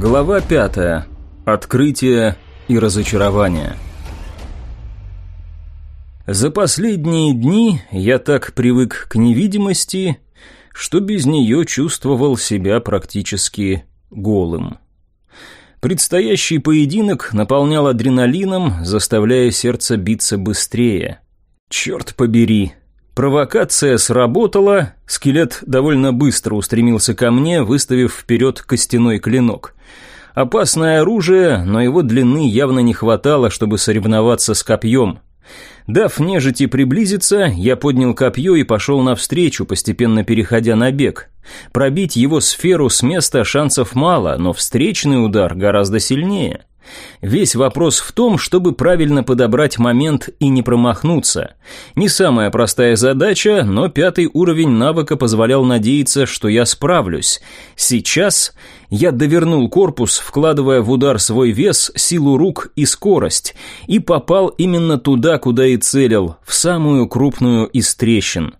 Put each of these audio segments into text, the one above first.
Глава пятая. Открытие и разочарование. За последние дни я так привык к невидимости, что без нее чувствовал себя практически голым. Предстоящий поединок наполнял адреналином, заставляя сердце биться быстрее. Черт побери, Провокация сработала, скелет довольно быстро устремился ко мне, выставив вперед костяной клинок. Опасное оружие, но его длины явно не хватало, чтобы соревноваться с копьем. Дав нежити приблизиться, я поднял копье и пошел навстречу, постепенно переходя на бег. Пробить его сферу с места шансов мало, но встречный удар гораздо сильнее. Весь вопрос в том, чтобы правильно подобрать момент и не промахнуться. Не самая простая задача, но пятый уровень навыка позволял надеяться, что я справлюсь. Сейчас я довернул корпус, вкладывая в удар свой вес, силу рук и скорость, и попал именно туда, куда и целил, в самую крупную из трещин.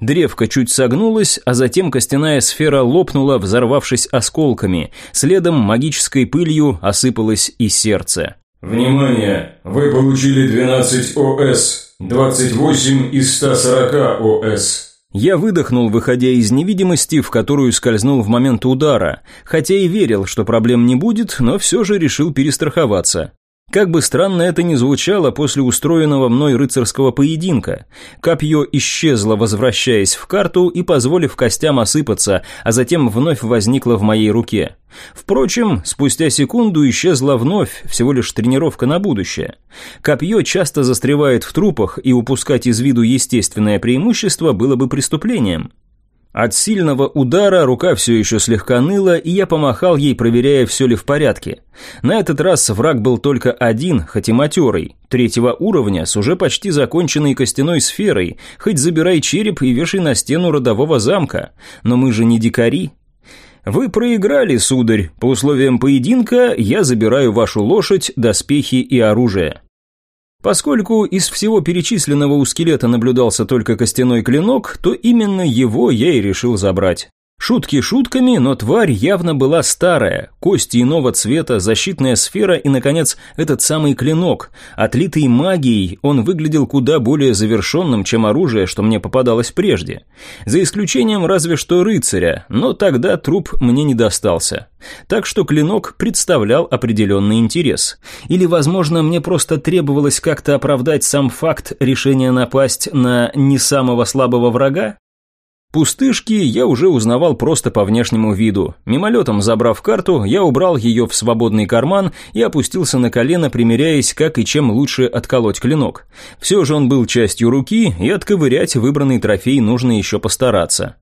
Древко чуть согнулось, а затем костяная сфера лопнула, взорвавшись осколками. Следом магической пылью осыпалось и сердце. «Внимание! Вы получили 12 ОС, 28 из 140 ОС». Я выдохнул, выходя из невидимости, в которую скользнул в момент удара, хотя и верил, что проблем не будет, но все же решил перестраховаться. Как бы странно это ни звучало после устроенного мной рыцарского поединка, копье исчезло, возвращаясь в карту и позволив костям осыпаться, а затем вновь возникло в моей руке. Впрочем, спустя секунду исчезло вновь, всего лишь тренировка на будущее. Копье часто застревает в трупах, и упускать из виду естественное преимущество было бы преступлением. От сильного удара рука все еще слегка ныла, и я помахал ей, проверяя, все ли в порядке. На этот раз враг был только один, хоть и матерый, третьего уровня, с уже почти законченной костяной сферой, хоть забирай череп и вешай на стену родового замка. Но мы же не дикари. «Вы проиграли, сударь. По условиям поединка я забираю вашу лошадь, доспехи и оружие». Поскольку из всего перечисленного у скелета наблюдался только костяной клинок, то именно его я и решил забрать. Шутки шутками, но тварь явно была старая, кости иного цвета, защитная сфера и, наконец, этот самый клинок. Отлитый магией, он выглядел куда более завершенным, чем оружие, что мне попадалось прежде. За исключением разве что рыцаря, но тогда труп мне не достался. Так что клинок представлял определенный интерес. Или, возможно, мне просто требовалось как-то оправдать сам факт решения напасть на не самого слабого врага? Пустышки я уже узнавал просто по внешнему виду. Мимолетом забрав карту, я убрал ее в свободный карман и опустился на колено, примеряясь, как и чем лучше отколоть клинок. Все же он был частью руки, и отковырять выбранный трофей нужно еще постараться.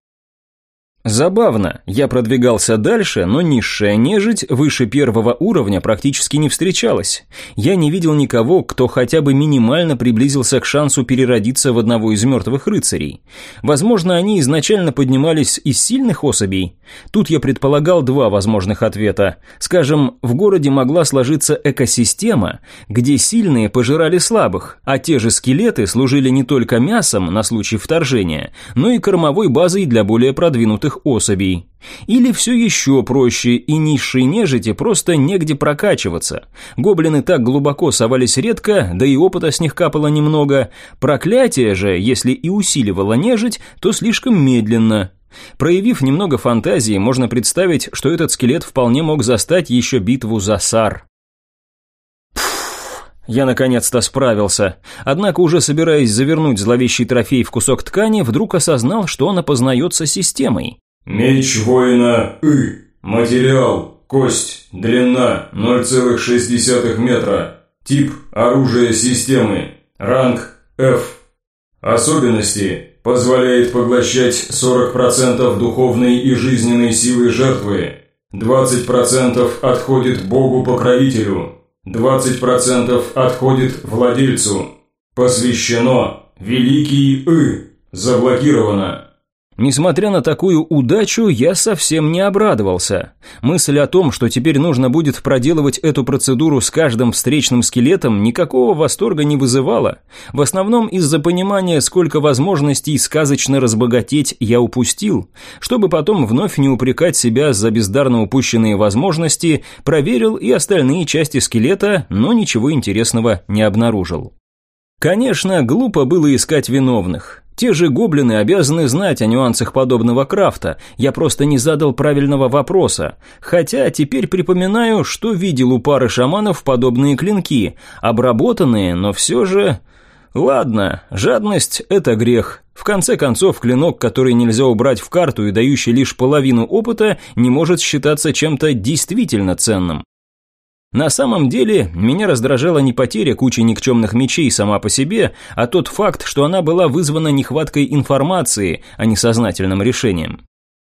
Забавно, я продвигался дальше, но низшая нежить выше первого уровня практически не встречалась. Я не видел никого, кто хотя бы минимально приблизился к шансу переродиться в одного из мертвых рыцарей. Возможно, они изначально поднимались из сильных особей. Тут я предполагал два возможных ответа. Скажем, в городе могла сложиться экосистема, где сильные пожирали слабых, а те же скелеты служили не только мясом на случай вторжения, но и кормовой базой для более продвинутых живых особей. Или все еще проще, и низшей нежити просто негде прокачиваться. Гоблины так глубоко совались редко, да и опыта с них капало немного. Проклятие же, если и усиливало нежить, то слишком медленно. Проявив немного фантазии, можно представить, что этот скелет вполне мог застать еще битву за Сар. Я наконец-то справился. Однако, уже собираясь завернуть зловещий трофей в кусок ткани, вдруг осознал, что он опознается системой. «Меч воина И. Материал. Кость. Длина 0,6 метра. Тип оружия системы. Ранг F. Особенности. Позволяет поглощать 40% духовной и жизненной силы жертвы. 20% отходит Богу-покровителю. 20% отходит владельцу. Посвящено. Великий И. Заблокировано. Несмотря на такую удачу, я совсем не обрадовался. Мысль о том, что теперь нужно будет проделывать эту процедуру с каждым встречным скелетом, никакого восторга не вызывала. В основном из-за понимания, сколько возможностей сказочно разбогатеть я упустил. Чтобы потом вновь не упрекать себя за бездарно упущенные возможности, проверил и остальные части скелета, но ничего интересного не обнаружил. Конечно, глупо было искать виновных. Те же гоблины обязаны знать о нюансах подобного крафта, я просто не задал правильного вопроса. Хотя теперь припоминаю, что видел у пары шаманов подобные клинки, обработанные, но все же... Ладно, жадность – это грех. В конце концов, клинок, который нельзя убрать в карту и дающий лишь половину опыта, не может считаться чем-то действительно ценным. На самом деле, меня раздражала не потеря кучи никчемных мечей сама по себе, а тот факт, что она была вызвана нехваткой информации, а не сознательным решением.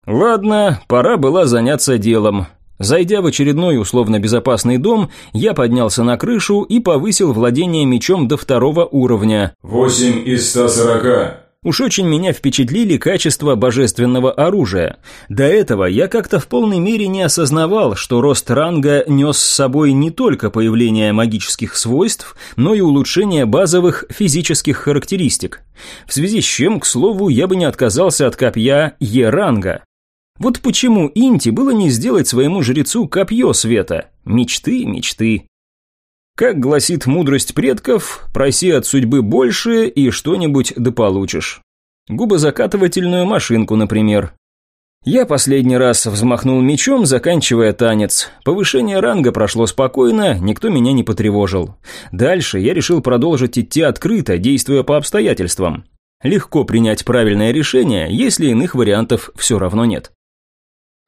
Ладно, пора была заняться делом. Зайдя в очередной условно безопасный дом, я поднялся на крышу и повысил владение мечом до второго уровня. «Восемь из ста сорока». Уж очень меня впечатлили качества божественного оружия. До этого я как-то в полной мере не осознавал, что рост ранга нес с собой не только появление магических свойств, но и улучшение базовых физических характеристик. В связи с чем, к слову, я бы не отказался от копья Е-ранга. Вот почему Инти было не сделать своему жрецу копье света? Мечты, мечты. Как гласит мудрость предков, проси от судьбы больше и что-нибудь да получишь. Губозакатывательную машинку, например. Я последний раз взмахнул мечом, заканчивая танец. Повышение ранга прошло спокойно, никто меня не потревожил. Дальше я решил продолжить идти открыто, действуя по обстоятельствам. Легко принять правильное решение, если иных вариантов все равно нет.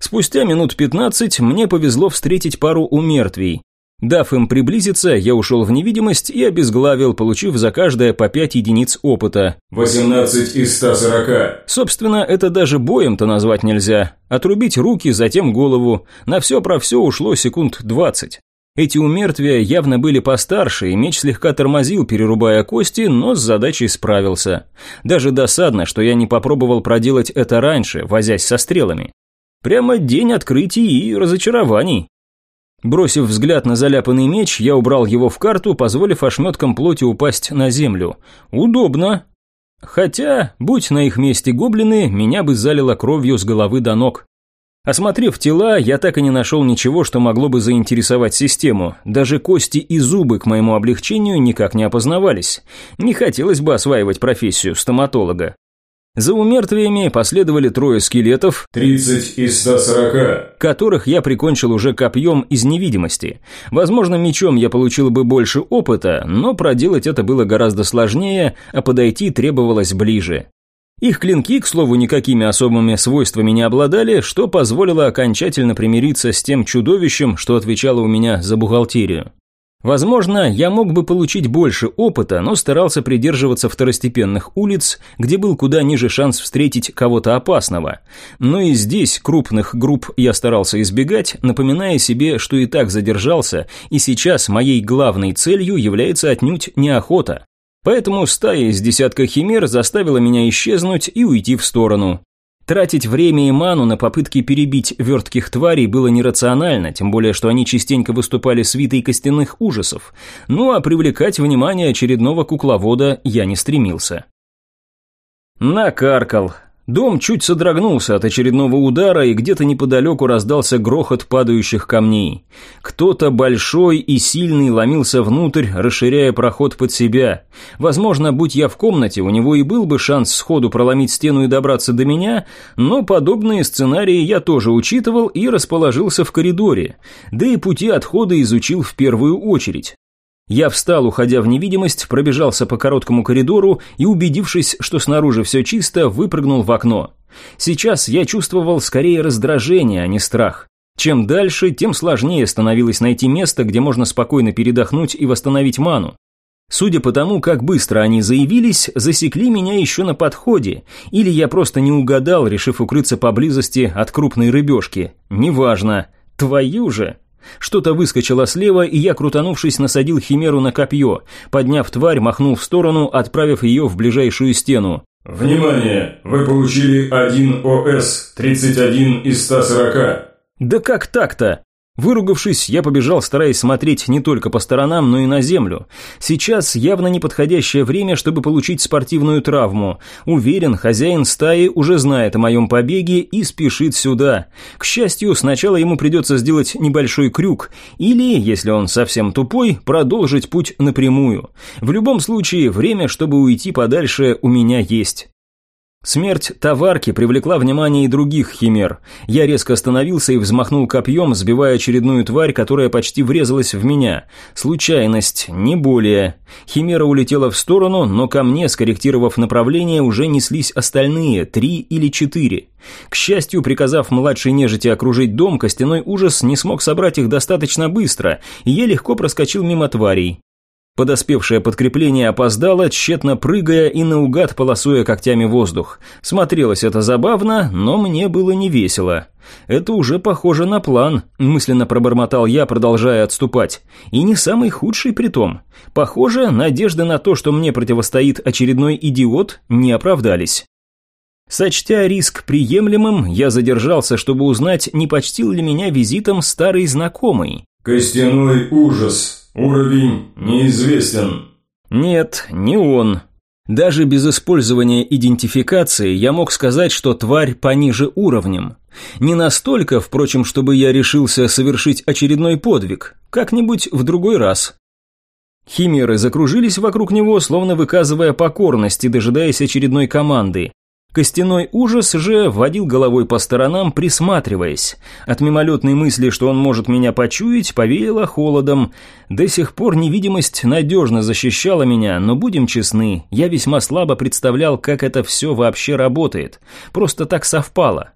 Спустя минут 15 мне повезло встретить пару умертвий. Дав им приблизиться, я ушел в невидимость и обезглавил, получив за каждое по 5 единиц опыта. 18 из 140. Собственно, это даже боем-то назвать нельзя. Отрубить руки, затем голову. На все про все ушло секунд 20. Эти умертвия явно были постарше, и меч слегка тормозил, перерубая кости, но с задачей справился. Даже досадно, что я не попробовал проделать это раньше, возясь со стрелами. Прямо день открытий и разочарований. Бросив взгляд на заляпанный меч, я убрал его в карту, позволив ошметкам плоти упасть на землю. Удобно. Хотя, будь на их месте гоблины, меня бы залило кровью с головы до ног. Осмотрев тела, я так и не нашел ничего, что могло бы заинтересовать систему. Даже кости и зубы к моему облегчению никак не опознавались. Не хотелось бы осваивать профессию стоматолога. За умертвиями последовали трое скелетов, 30 из 140, которых я прикончил уже копьем из невидимости. Возможно, мечом я получил бы больше опыта, но проделать это было гораздо сложнее, а подойти требовалось ближе. Их клинки, к слову, никакими особыми свойствами не обладали, что позволило окончательно примириться с тем чудовищем, что отвечало у меня за бухгалтерию. Возможно, я мог бы получить больше опыта, но старался придерживаться второстепенных улиц, где был куда ниже шанс встретить кого-то опасного. Но и здесь крупных групп я старался избегать, напоминая себе, что и так задержался, и сейчас моей главной целью является отнюдь не охота. Поэтому стая из десятка химер заставила меня исчезнуть и уйти в сторону. Тратить время и ману на попытки перебить вертких тварей было нерационально, тем более, что они частенько выступали свитой костяных ужасов. Ну а привлекать внимание очередного кукловода я не стремился. Накаркал. Дом чуть содрогнулся от очередного удара, и где-то неподалеку раздался грохот падающих камней. Кто-то большой и сильный ломился внутрь, расширяя проход под себя. Возможно, будь я в комнате, у него и был бы шанс сходу проломить стену и добраться до меня, но подобные сценарии я тоже учитывал и расположился в коридоре, да и пути отхода изучил в первую очередь. Я встал, уходя в невидимость, пробежался по короткому коридору и, убедившись, что снаружи все чисто, выпрыгнул в окно. Сейчас я чувствовал скорее раздражение, а не страх. Чем дальше, тем сложнее становилось найти место, где можно спокойно передохнуть и восстановить ману. Судя по тому, как быстро они заявились, засекли меня еще на подходе, или я просто не угадал, решив укрыться поблизости от крупной рыбешки. Неважно. Твою же! Что-то выскочило слева, и я, крутанувшись, насадил химеру на копье. Подняв тварь, махнул в сторону, отправив ее в ближайшую стену. Внимание! Вы получили 1 ОС, 31 из 140. Да как так-то? Выругавшись, я побежал, стараясь смотреть не только по сторонам, но и на землю. Сейчас явно неподходящее время, чтобы получить спортивную травму. Уверен, хозяин стаи уже знает о моем побеге и спешит сюда. К счастью, сначала ему придется сделать небольшой крюк, или, если он совсем тупой, продолжить путь напрямую. В любом случае, время, чтобы уйти подальше, у меня есть. Смерть товарки привлекла внимание и других химер. Я резко остановился и взмахнул копьем, сбивая очередную тварь, которая почти врезалась в меня. Случайность, не более. Химера улетела в сторону, но ко мне, скорректировав направление, уже неслись остальные, три или четыре. К счастью, приказав младшей нежити окружить дом, костяной ужас не смог собрать их достаточно быстро, и я легко проскочил мимо тварей. Подоспевшее подкрепление опоздало, тщетно прыгая и наугад полосуя когтями воздух. Смотрелось это забавно, но мне было не весело. «Это уже похоже на план», – мысленно пробормотал я, продолжая отступать. «И не самый худший притом. Похоже, надежды на то, что мне противостоит очередной идиот, не оправдались». Сочтя риск приемлемым, я задержался, чтобы узнать, не почтил ли меня визитом старый знакомый. «Костяной ужас», Уровень неизвестен. Нет, не он. Даже без использования идентификации я мог сказать, что тварь пониже уровнем. Не настолько, впрочем, чтобы я решился совершить очередной подвиг. Как-нибудь в другой раз. Химеры закружились вокруг него, словно выказывая покорность и дожидаясь очередной команды. Костяной ужас же водил головой по сторонам, присматриваясь. От мимолетной мысли, что он может меня почуять, повеяло холодом. До сих пор невидимость надежно защищала меня, но будем честны, я весьма слабо представлял, как это все вообще работает. Просто так совпало.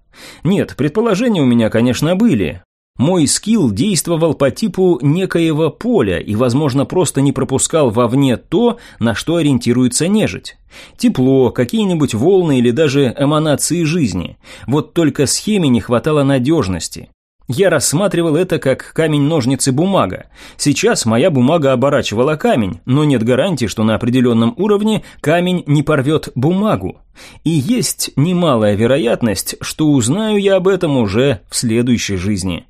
Нет, предположения у меня, конечно, были. Мой скилл действовал по типу некоего поля и, возможно, просто не пропускал вовне то, на что ориентируется нежить. Тепло, какие-нибудь волны или даже эманации жизни. Вот только схеме не хватало надежности. Я рассматривал это как камень-ножницы-бумага. Сейчас моя бумага оборачивала камень, но нет гарантии, что на определенном уровне камень не порвет бумагу. И есть немалая вероятность, что узнаю я об этом уже в следующей жизни.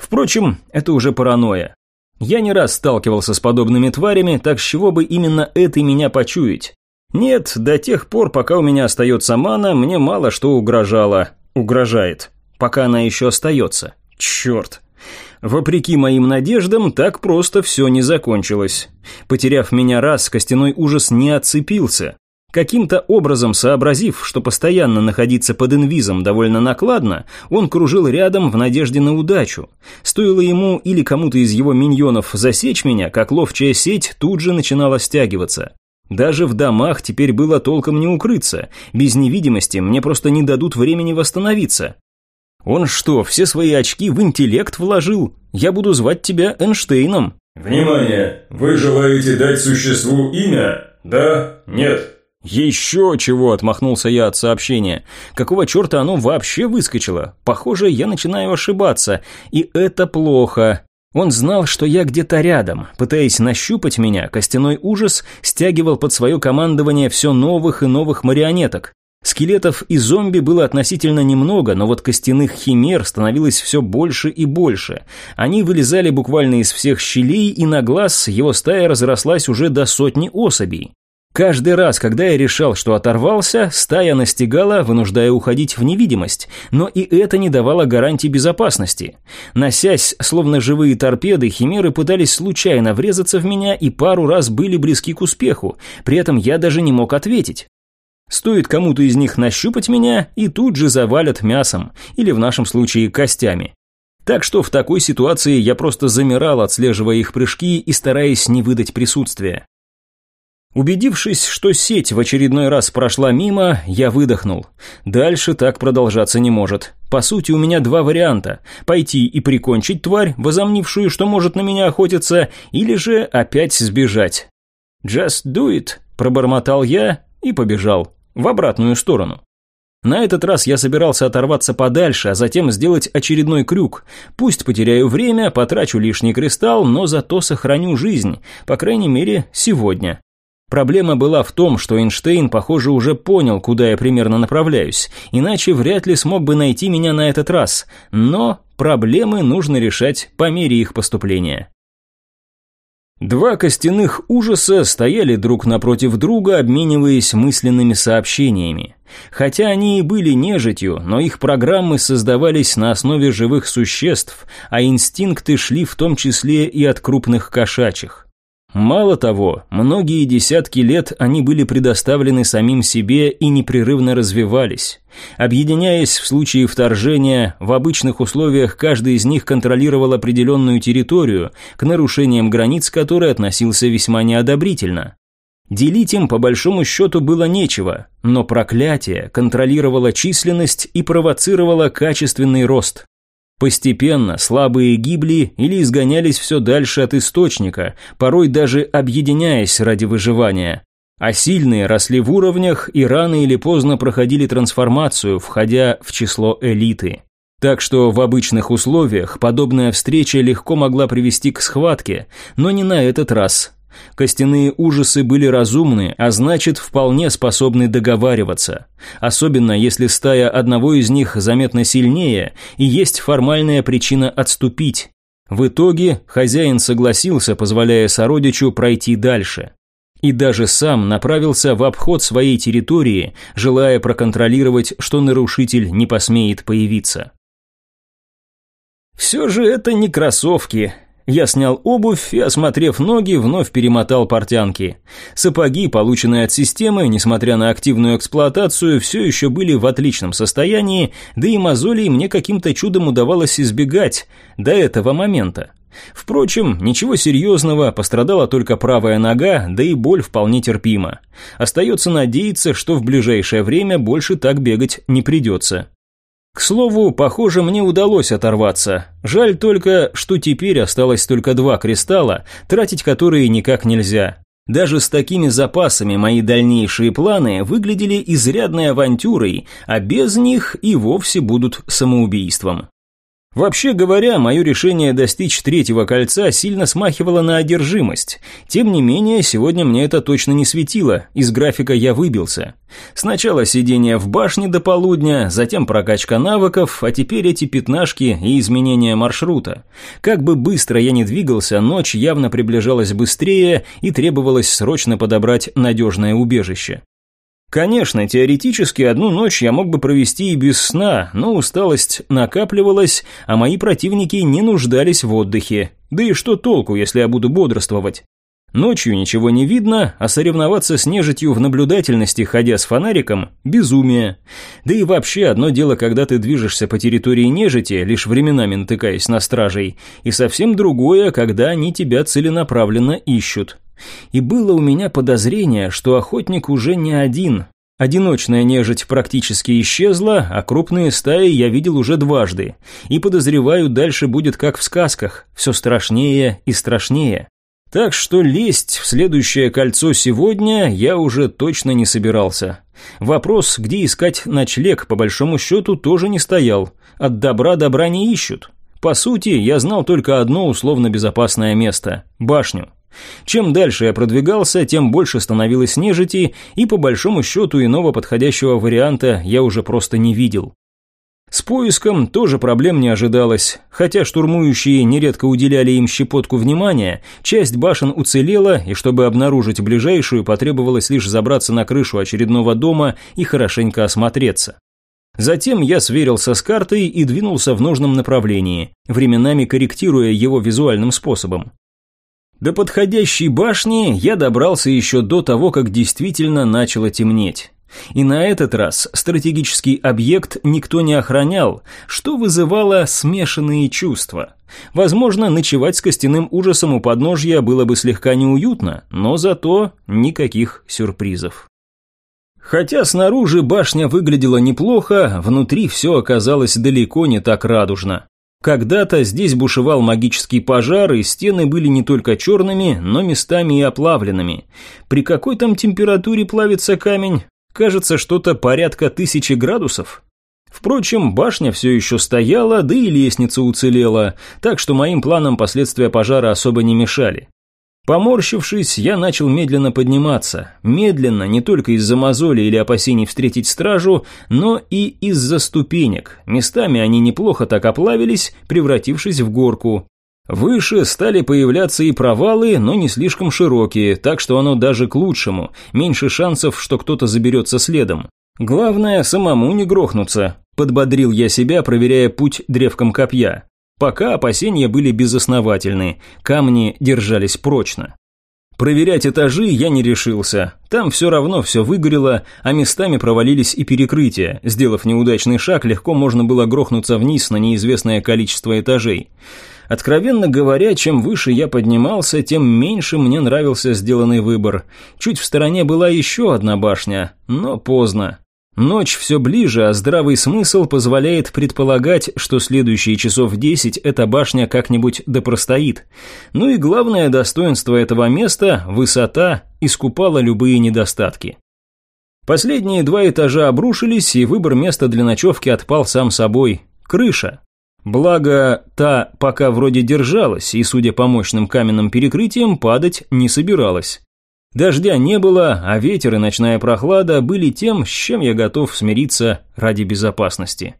Впрочем, это уже паранойя. Я не раз сталкивался с подобными тварями, так с чего бы именно это меня почуять? Нет, до тех пор, пока у меня остается мана, мне мало что угрожало. Угрожает. Пока она еще остается. Черт. Вопреки моим надеждам, так просто все не закончилось. Потеряв меня раз, костяной ужас не отцепился. Каким-то образом сообразив, что постоянно находиться под инвизом довольно накладно, он кружил рядом в надежде на удачу. Стоило ему или кому-то из его миньонов засечь меня, как ловчая сеть тут же начинала стягиваться. Даже в домах теперь было толком не укрыться. Без невидимости мне просто не дадут времени восстановиться. Он что, все свои очки в интеллект вложил? Я буду звать тебя Эйнштейном. Внимание! Вы желаете дать существу имя? Да? Нет? «Еще чего!» – отмахнулся я от сообщения. «Какого черта оно вообще выскочило? Похоже, я начинаю ошибаться, и это плохо». Он знал, что я где-то рядом. Пытаясь нащупать меня, костяной ужас стягивал под свое командование все новых и новых марионеток. Скелетов и зомби было относительно немного, но вот костяных химер становилось все больше и больше. Они вылезали буквально из всех щелей, и на глаз его стая разрослась уже до сотни особей. Каждый раз, когда я решал, что оторвался, стая настигала, вынуждая уходить в невидимость, но и это не давало гарантии безопасности. Носясь, словно живые торпеды, химеры пытались случайно врезаться в меня и пару раз были близки к успеху, при этом я даже не мог ответить. Стоит кому-то из них нащупать меня, и тут же завалят мясом, или в нашем случае костями. Так что в такой ситуации я просто замирал, отслеживая их прыжки и стараясь не выдать присутствия. Убедившись, что сеть в очередной раз прошла мимо, я выдохнул. Дальше так продолжаться не может. По сути, у меня два варианта. Пойти и прикончить тварь, возомнившую, что может на меня охотиться, или же опять сбежать. «Just do it», – пробормотал я и побежал. В обратную сторону. На этот раз я собирался оторваться подальше, а затем сделать очередной крюк. Пусть потеряю время, потрачу лишний кристалл, но зато сохраню жизнь, по крайней мере, сегодня. Проблема была в том, что Эйнштейн, похоже, уже понял, куда я примерно направляюсь, иначе вряд ли смог бы найти меня на этот раз. Но проблемы нужно решать по мере их поступления. Два костяных ужаса стояли друг напротив друга, обмениваясь мысленными сообщениями. Хотя они и были нежитью, но их программы создавались на основе живых существ, а инстинкты шли в том числе и от крупных кошачьих. Мало того, многие десятки лет они были предоставлены самим себе и непрерывно развивались. Объединяясь в случае вторжения, в обычных условиях каждый из них контролировал определенную территорию, к нарушениям границ которой относился весьма неодобрительно. Делить им по большому счету было нечего, но проклятие контролировало численность и провоцировало качественный рост. Постепенно слабые гибли или изгонялись все дальше от источника, порой даже объединяясь ради выживания. А сильные росли в уровнях и рано или поздно проходили трансформацию, входя в число элиты. Так что в обычных условиях подобная встреча легко могла привести к схватке, но не на этот раз. Костяные ужасы были разумны, а значит, вполне способны договариваться. Особенно, если стая одного из них заметно сильнее, и есть формальная причина отступить. В итоге хозяин согласился, позволяя сородичу пройти дальше. И даже сам направился в обход своей территории, желая проконтролировать, что нарушитель не посмеет появиться. Все же это не кроссовки, я снял обувь и, осмотрев ноги, вновь перемотал портянки. Сапоги, полученные от системы, несмотря на активную эксплуатацию, все еще были в отличном состоянии, да и мозолей мне каким-то чудом удавалось избегать до этого момента. Впрочем, ничего серьезного, пострадала только правая нога, да и боль вполне терпима. Остается надеяться, что в ближайшее время больше так бегать не придется. К слову, похоже, мне удалось оторваться. Жаль только, что теперь осталось только два кристалла, тратить которые никак нельзя. Даже с такими запасами мои дальнейшие планы выглядели изрядной авантюрой, а без них и вовсе будут самоубийством. Вообще говоря, мое решение достичь третьего кольца сильно смахивало на одержимость. Тем не менее, сегодня мне это точно не светило, из графика я выбился. Сначала сидение в башне до полудня, затем прокачка навыков, а теперь эти пятнашки и изменение маршрута. Как бы быстро я ни двигался, ночь явно приближалась быстрее и требовалось срочно подобрать надежное убежище. Конечно, теоретически одну ночь я мог бы провести и без сна, но усталость накапливалась, а мои противники не нуждались в отдыхе. Да и что толку, если я буду бодрствовать? Ночью ничего не видно, а соревноваться с нежитью в наблюдательности, ходя с фонариком – безумие. Да и вообще одно дело, когда ты движешься по территории нежити, лишь временами натыкаясь на стражей, и совсем другое, когда они тебя целенаправленно ищут. И было у меня подозрение, что охотник уже не один. Одиночная нежить практически исчезла, а крупные стаи я видел уже дважды. И подозреваю, дальше будет как в сказках, все страшнее и страшнее. Так что лезть в следующее кольцо сегодня я уже точно не собирался. Вопрос, где искать ночлег, по большому счету, тоже не стоял. От добра добра не ищут. По сути, я знал только одно условно безопасное место – башню. Чем дальше я продвигался, тем больше становилось нежити, и по большому счету иного подходящего варианта я уже просто не видел. С поиском тоже проблем не ожидалось, хотя штурмующие нередко уделяли им щепотку внимания, часть башен уцелела, и чтобы обнаружить ближайшую, потребовалось лишь забраться на крышу очередного дома и хорошенько осмотреться. Затем я сверился с картой и двинулся в нужном направлении, временами корректируя его визуальным способом. До подходящей башни я добрался еще до того, как действительно начало темнеть. И на этот раз стратегический объект никто не охранял, что вызывало смешанные чувства. Возможно, ночевать с костяным ужасом у подножья было бы слегка неуютно, но зато никаких сюрпризов. Хотя снаружи башня выглядела неплохо, внутри все оказалось далеко не так радужно. Когда-то здесь бушевал магический пожар, и стены были не только черными, но местами и оплавленными. При какой там температуре плавится камень? Кажется, что-то порядка тысячи градусов. Впрочем, башня все еще стояла, да и лестница уцелела, так что моим планам последствия пожара особо не мешали. Поморщившись, я начал медленно подниматься. Медленно, не только из-за мозоли или опасений встретить стражу, но и из-за ступенек. Местами они неплохо так оплавились, превратившись в горку. Выше стали появляться и провалы, но не слишком широкие, так что оно даже к лучшему. Меньше шансов, что кто-то заберется следом. Главное, самому не грохнуться. Подбодрил я себя, проверяя путь древком копья. Пока опасения были безосновательны, камни держались прочно. Проверять этажи я не решился. Там все равно все выгорело, а местами провалились и перекрытия. Сделав неудачный шаг, легко можно было грохнуться вниз на неизвестное количество этажей. Откровенно говоря, чем выше я поднимался, тем меньше мне нравился сделанный выбор. Чуть в стороне была еще одна башня, но поздно. Ночь все ближе, а здравый смысл позволяет предполагать, что следующие часов десять эта башня как-нибудь допростоит. Ну и главное достоинство этого места – высота – искупала любые недостатки. Последние два этажа обрушились, и выбор места для ночевки отпал сам собой – крыша. Благо, та пока вроде держалась, и, судя по мощным каменным перекрытиям, падать не собиралась. Дождя не было, а ветер и ночная прохлада были тем, с чем я готов смириться ради безопасности.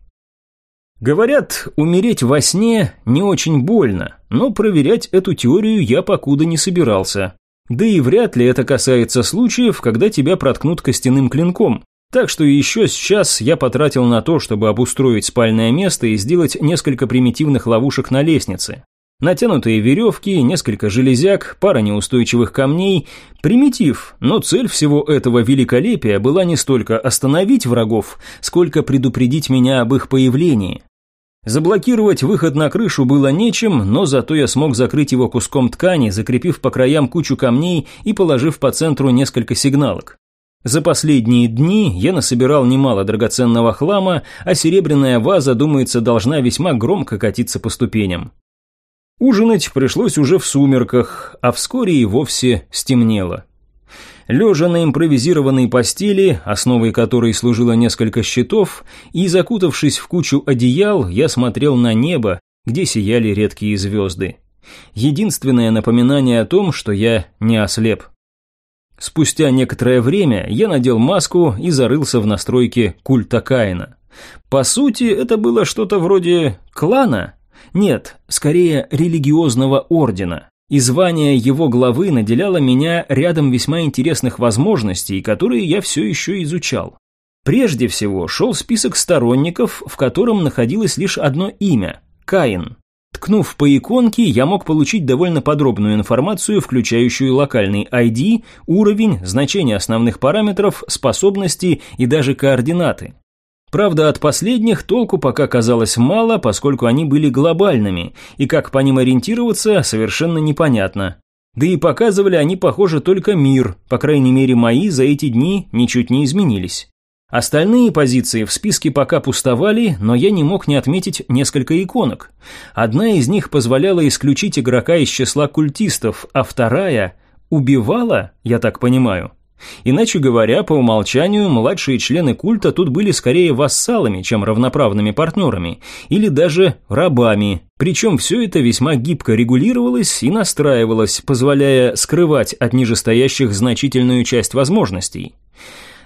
Говорят, умереть во сне не очень больно, но проверять эту теорию я покуда не собирался. Да и вряд ли это касается случаев, когда тебя проткнут костяным клинком. Так что еще сейчас я потратил на то, чтобы обустроить спальное место и сделать несколько примитивных ловушек на лестнице. Натянутые веревки, несколько железяк, пара неустойчивых камней. Примитив, но цель всего этого великолепия была не столько остановить врагов, сколько предупредить меня об их появлении. Заблокировать выход на крышу было нечем, но зато я смог закрыть его куском ткани, закрепив по краям кучу камней и положив по центру несколько сигналок. За последние дни я насобирал немало драгоценного хлама, а серебряная ваза, думается, должна весьма громко катиться по ступеням. Ужинать пришлось уже в сумерках, а вскоре и вовсе стемнело. Лежа на импровизированной постели, основой которой служило несколько щитов, и закутавшись в кучу одеял, я смотрел на небо, где сияли редкие звезды. Единственное напоминание о том, что я не ослеп. Спустя некоторое время я надел маску и зарылся в настройки культа Каина. По сути, это было что-то вроде клана, нет, скорее религиозного ордена. И звание его главы наделяло меня рядом весьма интересных возможностей, которые я все еще изучал. Прежде всего шел список сторонников, в котором находилось лишь одно имя – Каин. Ткнув по иконке, я мог получить довольно подробную информацию, включающую локальный ID, уровень, значение основных параметров, способности и даже координаты. Правда, от последних толку пока казалось мало, поскольку они были глобальными, и как по ним ориентироваться, совершенно непонятно. Да и показывали они, похоже, только мир, по крайней мере мои за эти дни ничуть не изменились. Остальные позиции в списке пока пустовали, но я не мог не отметить несколько иконок. Одна из них позволяла исключить игрока из числа культистов, а вторая убивала, я так понимаю, Иначе говоря, по умолчанию, младшие члены культа тут были скорее вассалами, чем равноправными партнерами, или даже рабами. Причем все это весьма гибко регулировалось и настраивалось, позволяя скрывать от нижестоящих значительную часть возможностей.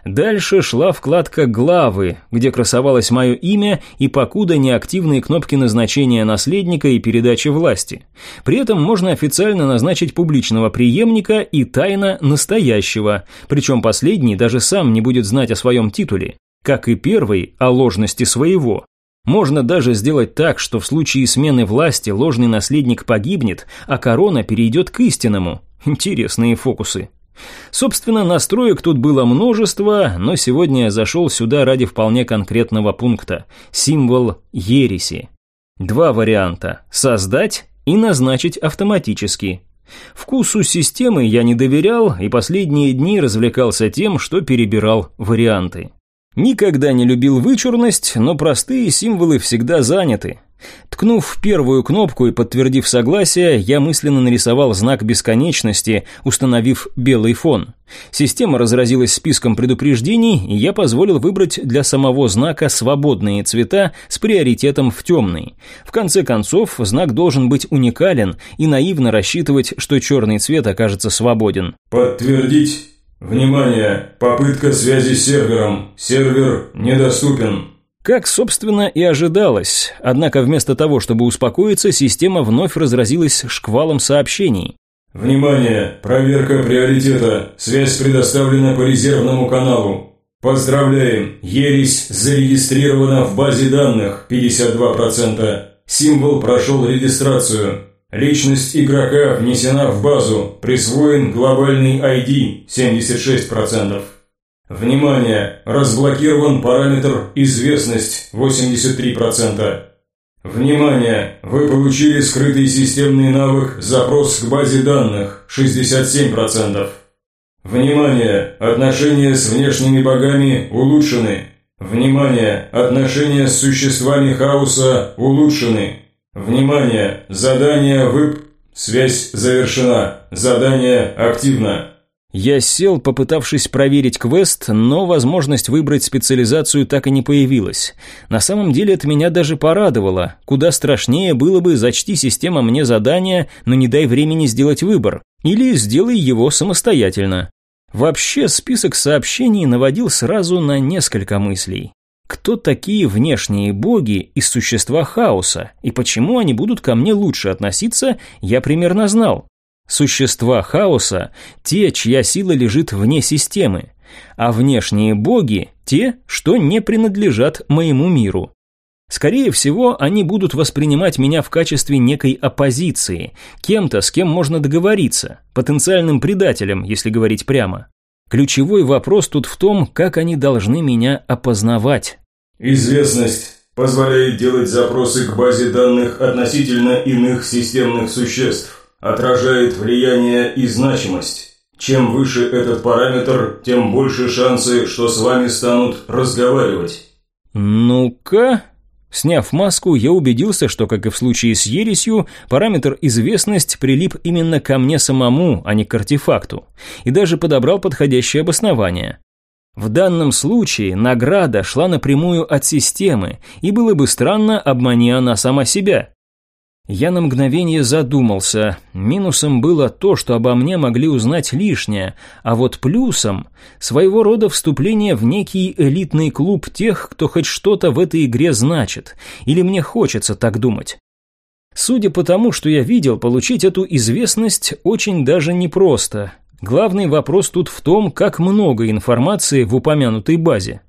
Дальше шла вкладка «Главы», где красовалось мое имя и покуда неактивные кнопки назначения наследника и передачи власти. При этом можно официально назначить публичного преемника и тайно настоящего, причем последний даже сам не будет знать о своем титуле, как и первый о ложности своего. Можно даже сделать так, что в случае смены власти ложный наследник погибнет, а корона перейдет к истинному. Интересные фокусы. Собственно, настроек тут было множество, но сегодня я зашел сюда ради вполне конкретного пункта – символ ереси. Два варианта – создать и назначить автоматически. Вкусу системы я не доверял и последние дни развлекался тем, что перебирал варианты. Никогда не любил вычурность, но простые символы всегда заняты. Ткнув первую кнопку и подтвердив согласие, я мысленно нарисовал знак бесконечности, установив белый фон. Система разразилась списком предупреждений, и я позволил выбрать для самого знака свободные цвета с приоритетом в темный. В конце концов, знак должен быть уникален и наивно рассчитывать, что черный цвет окажется свободен. Подтвердить. Внимание! Попытка связи с сервером. Сервер недоступен. Как, собственно, и ожидалось, однако вместо того, чтобы успокоиться, система вновь разразилась шквалом сообщений. Внимание! Проверка приоритета. Связь предоставлена по резервному каналу. Поздравляем! Ересь зарегистрирована в базе данных 52%. Символ прошел регистрацию. Личность игрока внесена в базу. Присвоен глобальный ID 76%. Внимание! Разблокирован параметр «Известность» 83%. Внимание! Вы получили скрытый системный навык «Запрос к базе данных» 67%. Внимание! Отношения с внешними богами улучшены. Внимание! Отношения с существами хаоса улучшены. Внимание! Задание вып... Связь завершена. Задание активно. Я сел, попытавшись проверить квест, но возможность выбрать специализацию так и не появилась. На самом деле это меня даже порадовало. Куда страшнее было бы зачти система мне задание, но не дай времени сделать выбор. Или сделай его самостоятельно. Вообще список сообщений наводил сразу на несколько мыслей. Кто такие внешние боги из существа хаоса, и почему они будут ко мне лучше относиться, я примерно знал. Существа хаоса – те, чья сила лежит вне системы, а внешние боги – те, что не принадлежат моему миру. Скорее всего, они будут воспринимать меня в качестве некой оппозиции, кем-то, с кем можно договориться, потенциальным предателем, если говорить прямо. Ключевой вопрос тут в том, как они должны меня опознавать. Известность позволяет делать запросы к базе данных относительно иных системных существ отражает влияние и значимость. Чем выше этот параметр, тем больше шансы, что с вами станут разговаривать. Ну-ка... Сняв маску, я убедился, что, как и в случае с ересью, параметр «известность» прилип именно ко мне самому, а не к артефакту, и даже подобрал подходящее обоснование. В данном случае награда шла напрямую от системы, и было бы странно, обмани она сама себя. Я на мгновение задумался. Минусом было то, что обо мне могли узнать лишнее, а вот плюсом – своего рода вступление в некий элитный клуб тех, кто хоть что-то в этой игре значит, или мне хочется так думать. Судя по тому, что я видел, получить эту известность очень даже непросто. Главный вопрос тут в том, как много информации в упомянутой базе.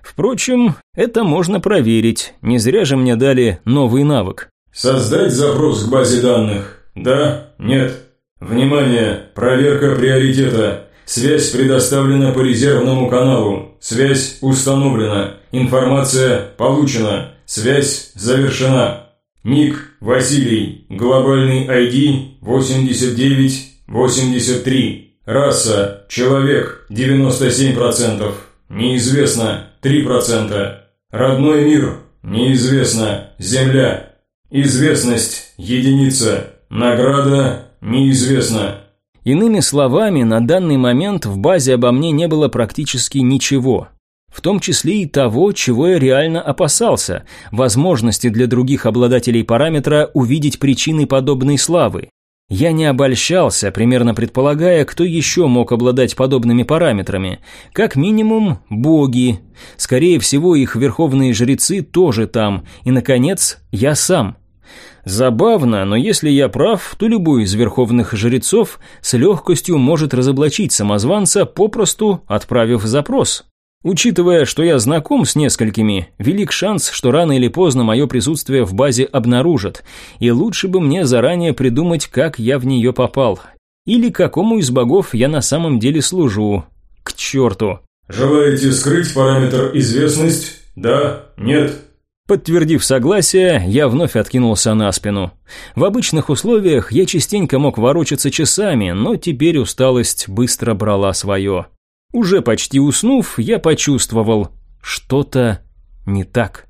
Впрочем, это можно проверить, не зря же мне дали новый навык. Создать запрос к базе данных? Да? Нет? Внимание! Проверка приоритета. Связь предоставлена по резервному каналу. Связь установлена. Информация получена. Связь завершена. Ник Василий. Глобальный ID 8983. Раса Человек 97%. Неизвестно 3%. Родной мир Неизвестно Земля Известность – единица. Награда – неизвестна. Иными словами, на данный момент в базе обо мне не было практически ничего. В том числе и того, чего я реально опасался – возможности для других обладателей параметра увидеть причины подобной славы. Я не обольщался, примерно предполагая, кто еще мог обладать подобными параметрами. Как минимум, боги. Скорее всего, их верховные жрецы тоже там. И, наконец, я сам. Забавно, но если я прав, то любой из верховных жрецов с легкостью может разоблачить самозванца, попросту отправив запрос. Учитывая, что я знаком с несколькими, велик шанс, что рано или поздно мое присутствие в базе обнаружат, и лучше бы мне заранее придумать, как я в нее попал. Или какому из богов я на самом деле служу. К черту. Желаете скрыть параметр «известность»? Да? Нет? Подтвердив согласие, я вновь откинулся на спину. В обычных условиях я частенько мог ворочаться часами, но теперь усталость быстро брала свое. Уже почти уснув, я почувствовал, что-то не так.